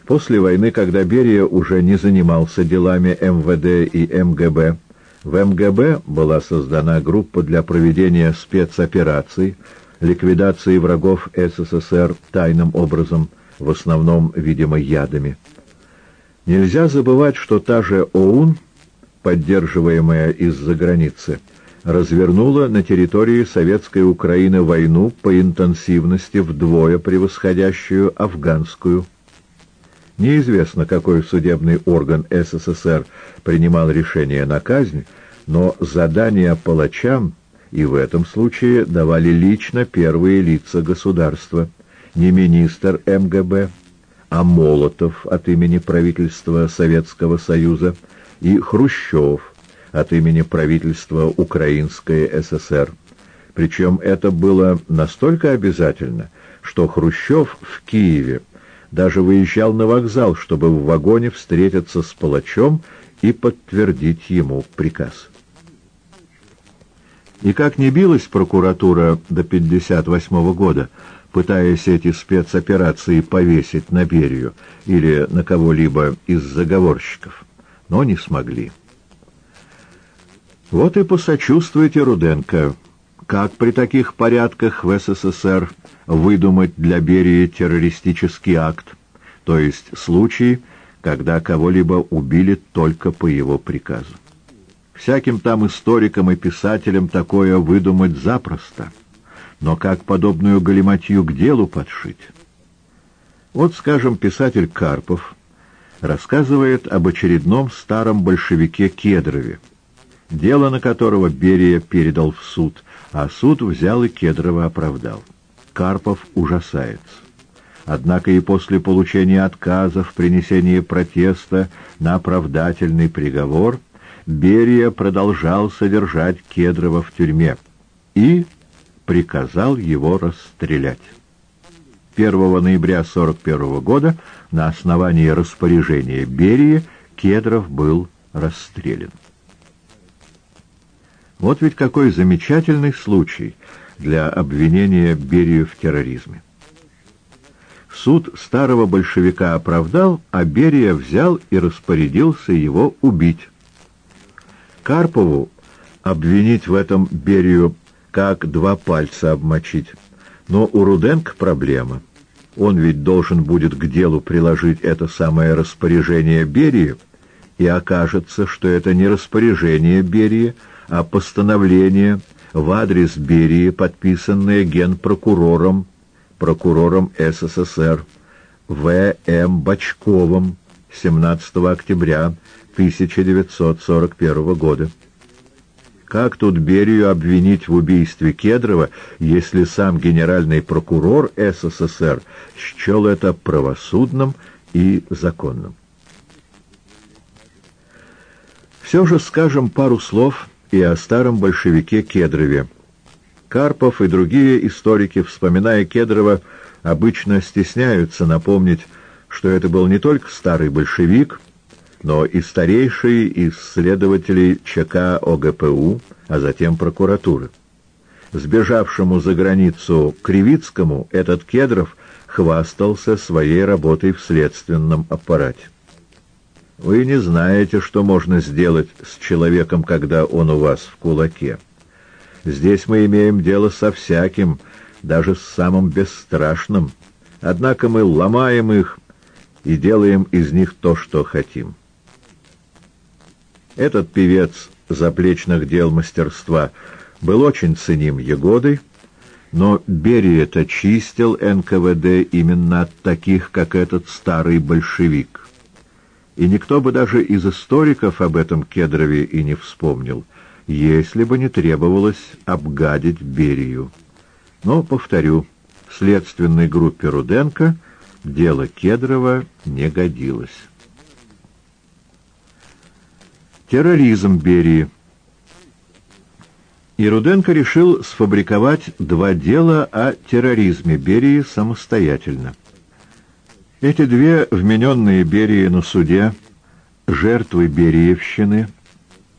После войны, когда Берия уже не занимался делами МВД и МГБ, в МГБ была создана группа для проведения спецопераций, ликвидации врагов СССР тайным образом, в основном, видимо, ядами. Нельзя забывать, что та же ОУН, поддерживаемая из-за границы, развернула на территории Советской Украины войну по интенсивности вдвое превосходящую афганскую. Неизвестно, какой судебный орган СССР принимал решение на казнь, но задание палачам – и в этом случае давали лично первые лица государства, не министр МГБ, а Молотов от имени правительства Советского Союза и Хрущев от имени правительства Украинской ССР. Причем это было настолько обязательно, что Хрущев в Киеве даже выезжал на вокзал, чтобы в вагоне встретиться с палачом и подтвердить ему приказ. И как не билась прокуратура до 58 года, пытаясь эти спецоперации повесить на Берию или на кого-либо из заговорщиков, но не смогли. Вот и посочувствуйте, Руденко, как при таких порядках в СССР выдумать для Берии террористический акт, то есть случай, когда кого-либо убили только по его приказу. Всяким там историкам и писателям такое выдумать запросто. Но как подобную галиматью к делу подшить? Вот, скажем, писатель Карпов рассказывает об очередном старом большевике Кедрове, дело на которого Берия передал в суд, а суд взял и Кедрова оправдал. Карпов ужасается. Однако и после получения отказа в принесении протеста на оправдательный приговор Берия продолжал содержать Кедрова в тюрьме и приказал его расстрелять. 1 ноября 1941 года на основании распоряжения Берии Кедров был расстрелян. Вот ведь какой замечательный случай для обвинения Берию в терроризме. Суд старого большевика оправдал, а Берия взял и распорядился его убить. Карпову обвинить в этом Берию как два пальца обмочить. Но у Руденко проблема. Он ведь должен будет к делу приложить это самое распоряжение Берии, и окажется, что это не распоряжение Берии, а постановление в адрес Берии, подписанное генпрокурором, прокурором СССР В.М. Бочковым 17 октября 1941 года. Как тут Берию обвинить в убийстве Кедрова, если сам генеральный прокурор СССР счел это правосудным и законным? Все же скажем пару слов и о старом большевике Кедрове. Карпов и другие историки, вспоминая Кедрова, обычно стесняются напомнить, что это был не только старый большевик, но и старейший из следователей ЧК ОГПУ, а затем прокуратуры. Сбежавшему за границу Кривицкому этот Кедров хвастался своей работой в следственном аппарате. Вы не знаете, что можно сделать с человеком, когда он у вас в кулаке. Здесь мы имеем дело со всяким, даже с самым бесстрашным. Однако мы ломаем их и делаем из них то, что хотим. Этот певец заплечных дел мастерства был очень ценим Егодой, но Берия-то чистил НКВД именно от таких, как этот старый большевик. И никто бы даже из историков об этом Кедрове и не вспомнил, если бы не требовалось обгадить Берию. Но, повторю, следственной группе Руденко дело Кедрова не годилось. Терроризм Берии. И Руденко решил сфабриковать два дела о терроризме Берии самостоятельно. Эти две вмененные Берии на суде жертвы Бериевщины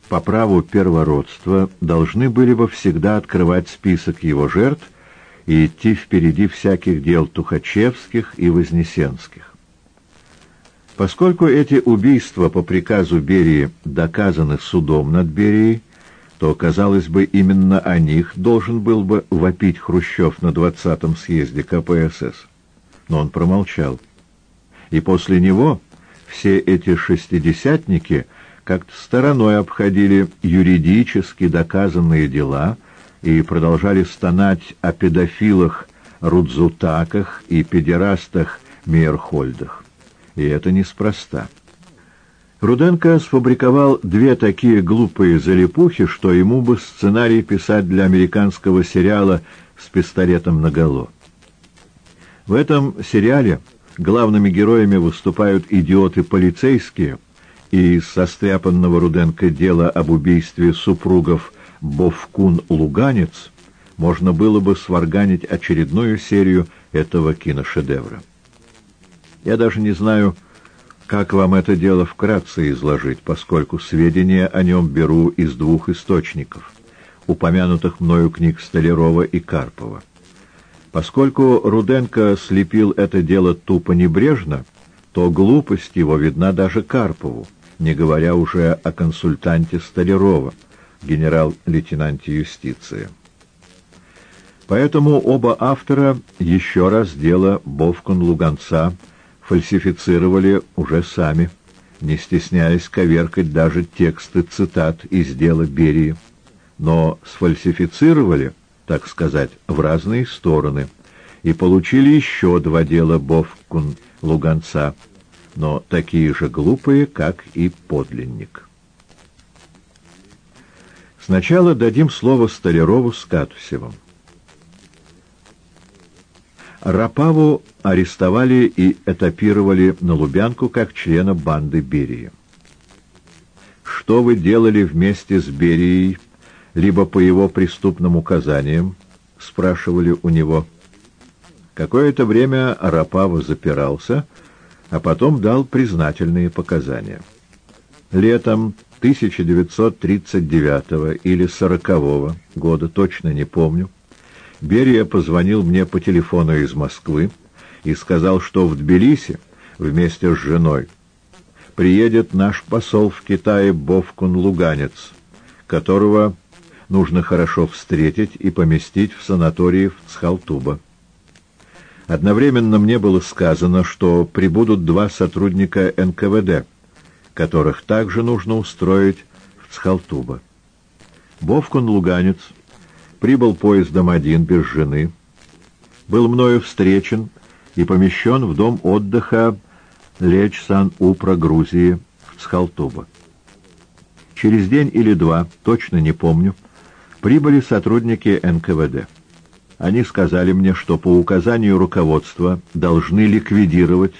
по праву первородства должны были бы всегда открывать список его жертв и идти впереди всяких дел Тухачевских и Вознесенских. Поскольку эти убийства по приказу Берии доказаны судом над Берией, то, казалось бы, именно о них должен был бы вопить Хрущев на двадцатом съезде КПСС. Но он промолчал. И после него все эти шестидесятники как-то стороной обходили юридически доказанные дела и продолжали стонать о педофилах Рудзутаках и педерастах Мейерхольдах. И это неспроста. Руденко сфабриковал две такие глупые залипухи, что ему бы сценарий писать для американского сериала с пистолетом наголо. В этом сериале главными героями выступают идиоты-полицейские, и из состряпанного Руденко дела об убийстве супругов Бовкун-Луганец можно было бы сварганить очередную серию этого киношедевра. Я даже не знаю, как вам это дело вкратце изложить, поскольку сведения о нем беру из двух источников, упомянутых мною книг Столярова и Карпова. Поскольку Руденко слепил это дело тупо небрежно, то глупость его видна даже Карпову, не говоря уже о консультанте Столярова, генерал-лейтенанте юстиции. Поэтому оба автора еще раз дело Бовкун-Луганца – фальсифицировали уже сами, не стесняясь коверкать даже тексты цитат из дела Берии, но сфальсифицировали, так сказать, в разные стороны, и получили еще два дела Бовкун-Луганца, но такие же глупые, как и подлинник. Сначала дадим слово Столярову с Катусевым. Рапаву арестовали и этапировали на Лубянку как члена банды Берии. Что вы делали вместе с Берией, либо по его преступным указаниям, спрашивали у него. Какое-то время Рапава запирался, а потом дал признательные показания. Летом 1939 или 40 года, точно не помню, Берия позвонил мне по телефону из Москвы и сказал, что в Тбилиси вместе с женой приедет наш посол в Китае Бовкун-Луганец, которого нужно хорошо встретить и поместить в санатории в Цхалтуба. Одновременно мне было сказано, что прибудут два сотрудника НКВД, которых также нужно устроить в Цхалтуба. Бовкун-Луганец прибыл поездом один, без жены, был мною встречен и помещен в дом отдыха Леч-Сан-Упра Грузии в Цхалтуба. Через день или два, точно не помню, прибыли сотрудники НКВД. Они сказали мне, что по указанию руководства должны ликвидировать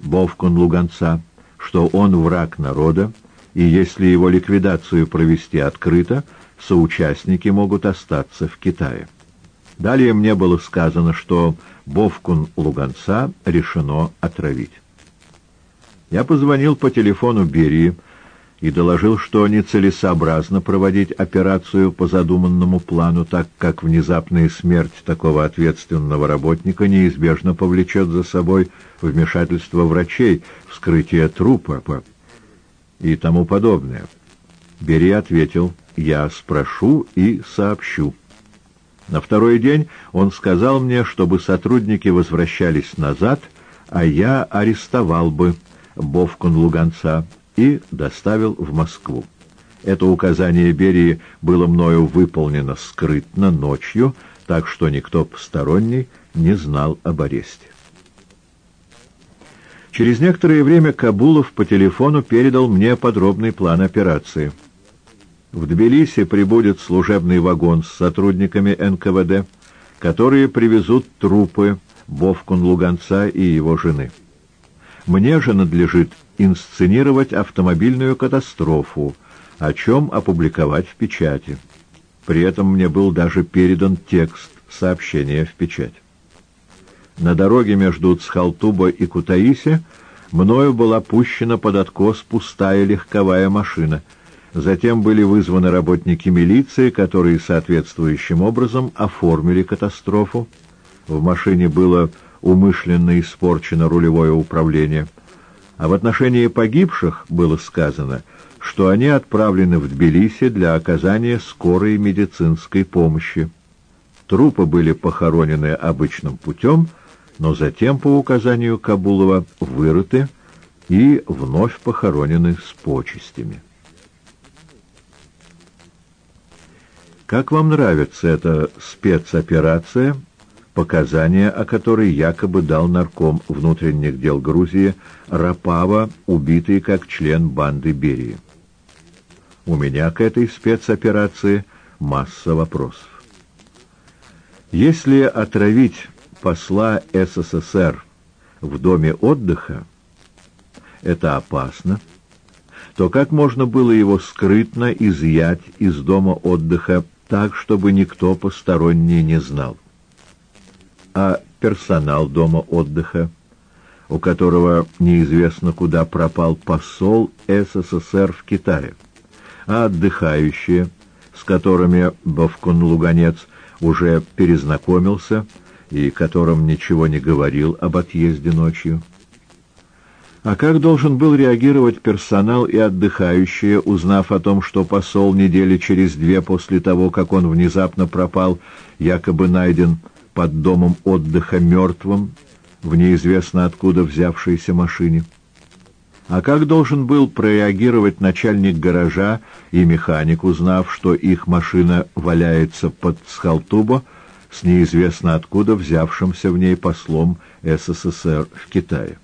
Бовкун-Луганца, что он враг народа, и если его ликвидацию провести открыто, соучастники могут остаться в Китае. Далее мне было сказано, что Бовкун Луганца решено отравить. Я позвонил по телефону Берии и доложил, что нецелесообразно проводить операцию по задуманному плану, так как внезапная смерть такого ответственного работника неизбежно повлечет за собой вмешательство врачей, вскрытие трупа и тому подобное. Бери ответил, я спрошу и сообщу. На второй день он сказал мне, чтобы сотрудники возвращались назад, а я арестовал бы Бовкун-Луганца и доставил в Москву. Это указание Берии было мною выполнено скрытно, ночью, так что никто посторонний не знал об аресте. Через некоторое время Кабулов по телефону передал мне подробный план операции. В Тбилиси прибудет служебный вагон с сотрудниками НКВД, которые привезут трупы Бовкун-Луганца и его жены. Мне же надлежит инсценировать автомобильную катастрофу, о чем опубликовать в печати. При этом мне был даже передан текст сообщения в печать. На дороге между Цхалтуба и Кутаиси мною была пущена под откос пустая легковая машина. Затем были вызваны работники милиции, которые соответствующим образом оформили катастрофу. В машине было умышленно испорчено рулевое управление. А в отношении погибших было сказано, что они отправлены в Тбилиси для оказания скорой медицинской помощи. Трупы были похоронены обычным путем, но затем, по указанию Кабулова, вырыты и вновь похоронены с почестями. Как вам нравится эта спецоперация показания о которой якобы дал нарком внутренних дел Грузии Рапава, убитый как член банды Берии. У меня к этой спецоперации масса вопросов. Если отравить посла СССР в доме отдыха, это опасно, то как можно было его скрытно изъять из дома отдыха так, чтобы никто посторонний не знал? А персонал дома отдыха, у которого неизвестно куда пропал посол СССР в Китае, а отдыхающие, с которыми Бовкун-Луганец уже перезнакомился и которым ничего не говорил об отъезде ночью. А как должен был реагировать персонал и отдыхающие, узнав о том, что посол недели через две после того, как он внезапно пропал, якобы найден под домом отдыха мертвым в неизвестно откуда взявшейся машине. А как должен был прореагировать начальник гаража и механик, узнав, что их машина валяется под Схалтубо, с неизвестно откуда взявшимся в ней послом СССР в Китае.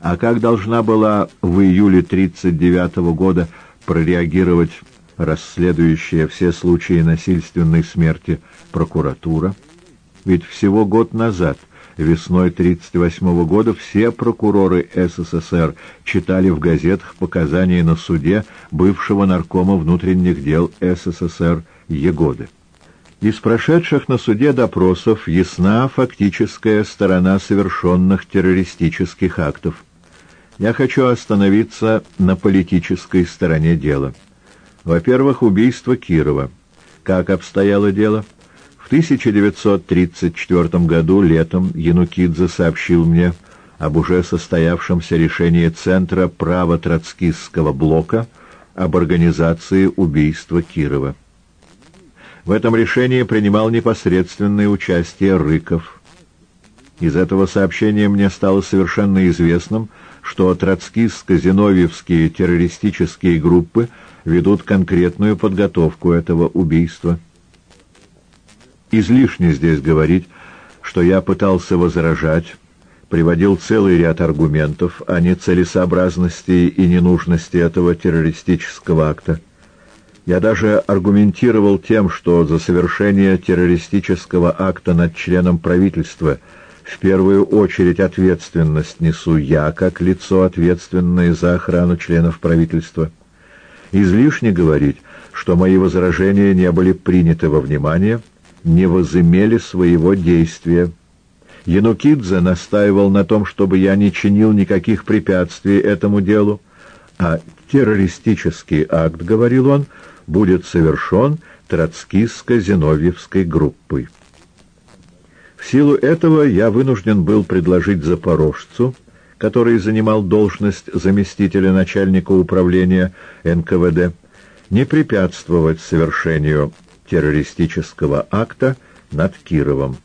А как должна была в июле 1939 года прореагировать расследующая все случаи насильственной смерти прокуратура? Ведь всего год назад, весной 1938 года, все прокуроры СССР читали в газетах показания на суде бывшего наркома внутренних дел СССР Егоды. Из прошедших на суде допросов ясна фактическая сторона совершенных террористических актов. Я хочу остановиться на политической стороне дела. Во-первых, убийство Кирова. Как обстояло дело? В 1934 году летом Янукидзе сообщил мне об уже состоявшемся решении Центра право-троцкистского блока об организации убийства Кирова. В этом решении принимал непосредственное участие Рыков. Из этого сообщения мне стало совершенно известным, что троцкистско-зиновьевские террористические группы ведут конкретную подготовку этого убийства. Излишне здесь говорить, что я пытался возражать, приводил целый ряд аргументов о нецелесообразности и ненужности этого террористического акта. Я даже аргументировал тем, что за совершение террористического акта над членом правительства в первую очередь ответственность несу я, как лицо, ответственное за охрану членов правительства. Излишне говорить, что мои возражения не были приняты во внимание, не возымели своего действия. Янукидзе настаивал на том, чтобы я не чинил никаких препятствий этому делу, а террористический акт, говорил он, — будет совершен троцкистско-зиновьевской группой. В силу этого я вынужден был предложить запорожцу, который занимал должность заместителя начальника управления НКВД, не препятствовать совершению террористического акта над Кировом.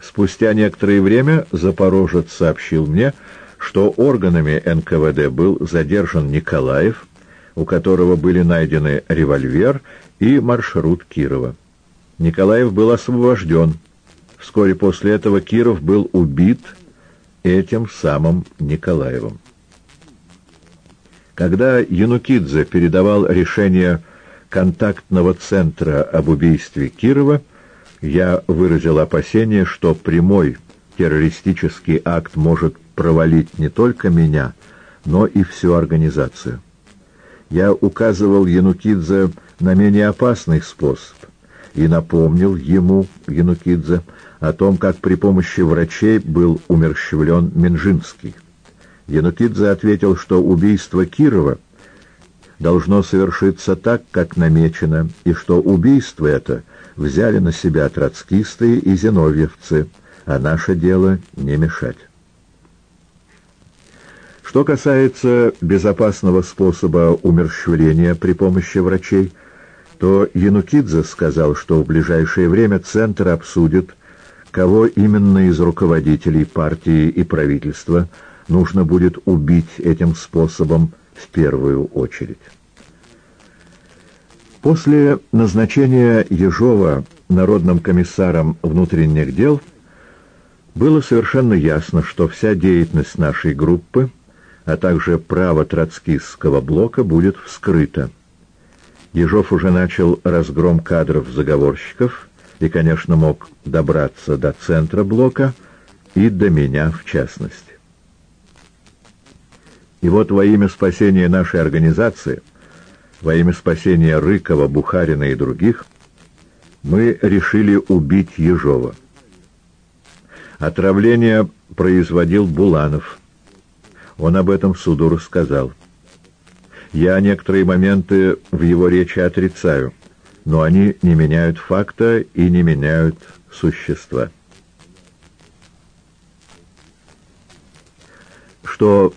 Спустя некоторое время Запорожец сообщил мне, что органами НКВД был задержан Николаев, у которого были найдены револьвер и маршрут Кирова. Николаев был освобожден. Вскоре после этого Киров был убит этим самым Николаевым. Когда Янукидзе передавал решение контактного центра об убийстве Кирова, я выразил опасение, что прямой террористический акт может провалить не только меня, но и всю организацию я указывал Янукидзе на менее опасный способ и напомнил ему, Янукидзе, о том, как при помощи врачей был умерщвлен Минжинский. Янукидзе ответил, что убийство Кирова должно совершиться так, как намечено, и что убийство это взяли на себя троцкисты и зиновьевцы, а наше дело не мешать. Что касается безопасного способа умерщвления при помощи врачей, то Янукидзе сказал, что в ближайшее время Центр обсудит, кого именно из руководителей партии и правительства нужно будет убить этим способом в первую очередь. После назначения Ежова народным комиссаром внутренних дел было совершенно ясно, что вся деятельность нашей группы – а также право троцкистского блока будет вскрыто. Ежов уже начал разгром кадров заговорщиков и, конечно, мог добраться до центра блока и до меня в частности. И вот во имя спасения нашей организации, во имя спасения Рыкова, Бухарина и других, мы решили убить Ежова. Отравление производил Буланов – он об этом суду рассказал. Я некоторые моменты в его речи отрицаю, но они не меняют факта и не меняют существа. Что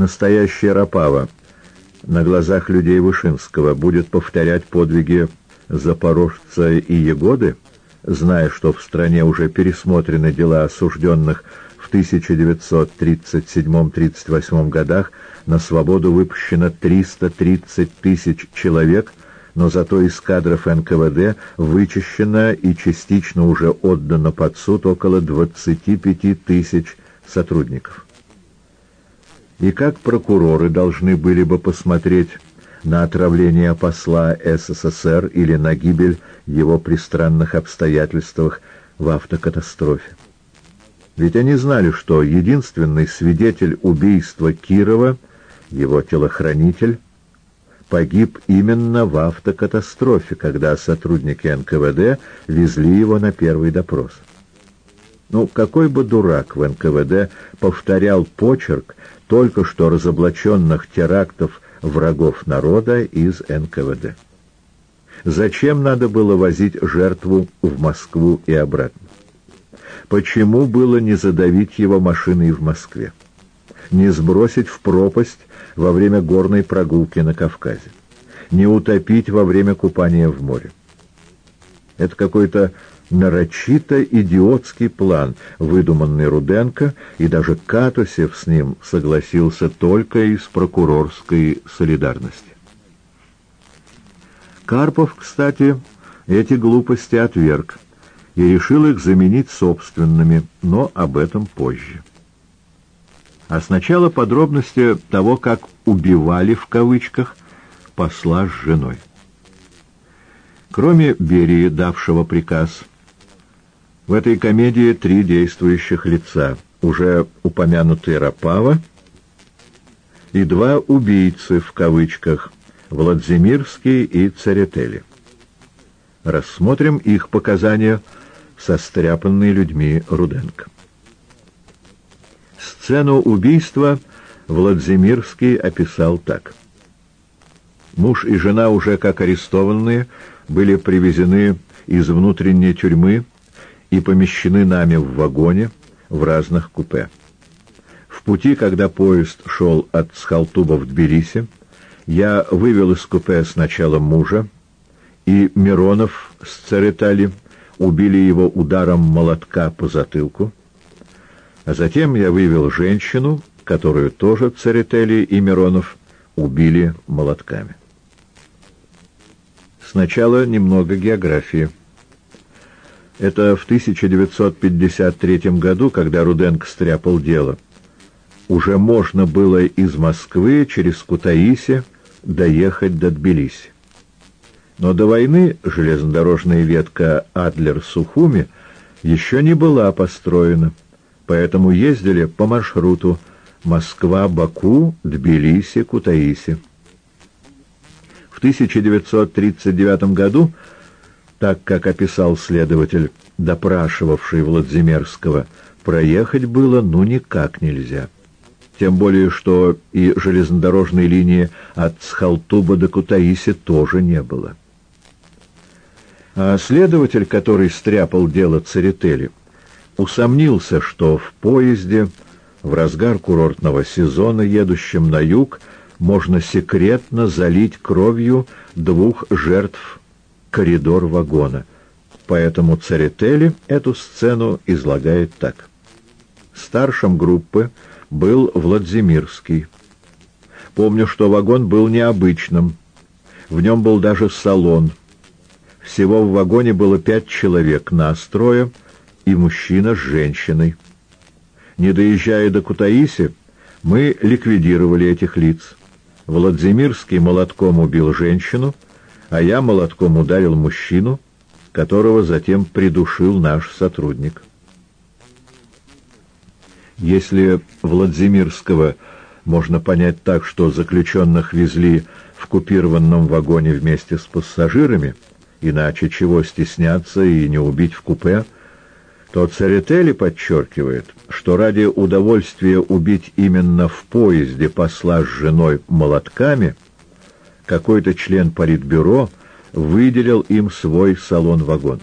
настоящая Рапава на глазах людей Вышинского будет повторять подвиги Запорожца и Егоды, зная, что в стране уже пересмотрены дела осужденных в 1937-38 годах на свободу выпущено 330 тысяч человек, но зато из кадров НКВД вычищено и частично уже отдано под суд около 25 тысяч сотрудников. И как прокуроры должны были бы посмотреть на отравление посла СССР или на гибель его при странных обстоятельствах в автокатастрофе? Ведь они знали, что единственный свидетель убийства Кирова, его телохранитель, погиб именно в автокатастрофе, когда сотрудники НКВД везли его на первый допрос. Ну, какой бы дурак в НКВД повторял почерк только что разоблаченных терактов врагов народа из НКВД? Зачем надо было возить жертву в Москву и обратно? Почему было не задавить его машиной в Москве? Не сбросить в пропасть во время горной прогулки на Кавказе? Не утопить во время купания в море? Это какой-то нарочито идиотский план, выдуманный Руденко, и даже Катусев с ним согласился только из прокурорской солидарности. Карпов, кстати, эти глупости отверг и решил их заменить собственными, но об этом позже. А сначала подробности того, как «убивали» в кавычках посла с женой. Кроме Берии, давшего приказ, в этой комедии три действующих лица, уже упомянутый Рапава и два «убийцы» в кавычках, Владимирский и Церетели. Рассмотрим их показания – состряпанный людьми Руденко. Сцену убийства Владимирский описал так. Муж и жена, уже как арестованные, были привезены из внутренней тюрьмы и помещены нами в вагоне в разных купе. В пути, когда поезд шел от Схалтуба в Тбилиси, я вывел из купе сначала мужа, и Миронов с Церетали убили его ударом молотка по затылку, а затем я вывел женщину, которую тоже Церетели и Миронов убили молотками. Сначала немного географии. Это в 1953 году, когда Руденко стряпал дело. Уже можно было из Москвы через Кутаиси доехать до Тбилиси. Но до войны железнодорожная ветка Адлер-Сухуми еще не была построена, поэтому ездили по маршруту Москва-Баку, Тбилиси-Кутаиси. В 1939 году, так как описал следователь, допрашивавший Владимирского, проехать было ну никак нельзя. Тем более, что и железнодорожной линии от Схалтуба до Кутаиси тоже не было. А следователь, который стряпал дело Церетели, усомнился, что в поезде в разгар курортного сезона, едущем на юг, можно секретно залить кровью двух жертв коридор вагона. Поэтому Церетели эту сцену излагает так. Старшим группы был Владимирский. Помню, что вагон был необычным. В нем был даже салон — всего в вагоне было пять человек, нас трое и мужчина с женщиной. Не доезжая до Кутаиси, мы ликвидировали этих лиц. Владимирский молотком убил женщину, а я молотком ударил мужчину, которого затем придушил наш сотрудник. Если Владимирского можно понять так, что заключенных везли в купированном вагоне вместе с пассажирами, иначе чего стесняться и не убить в купе, то Церетели подчеркивает, что ради удовольствия убить именно в поезде посла с женой молотками какой-то член Политбюро выделил им свой салон-вагон.